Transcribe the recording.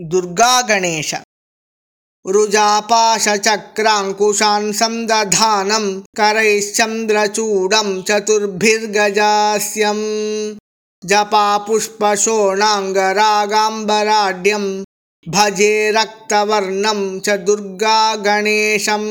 दुर्गागणेश। रुजापाशचक्राङ्कुशान् सन्दधानं करैश्चन्द्रचूडं चतुर्भिर्गजास्यं जपापुष्पशोणाङ्गरागाम्बराढ्यं भजे रक्तवर्णं च दुर्गागणेशम्।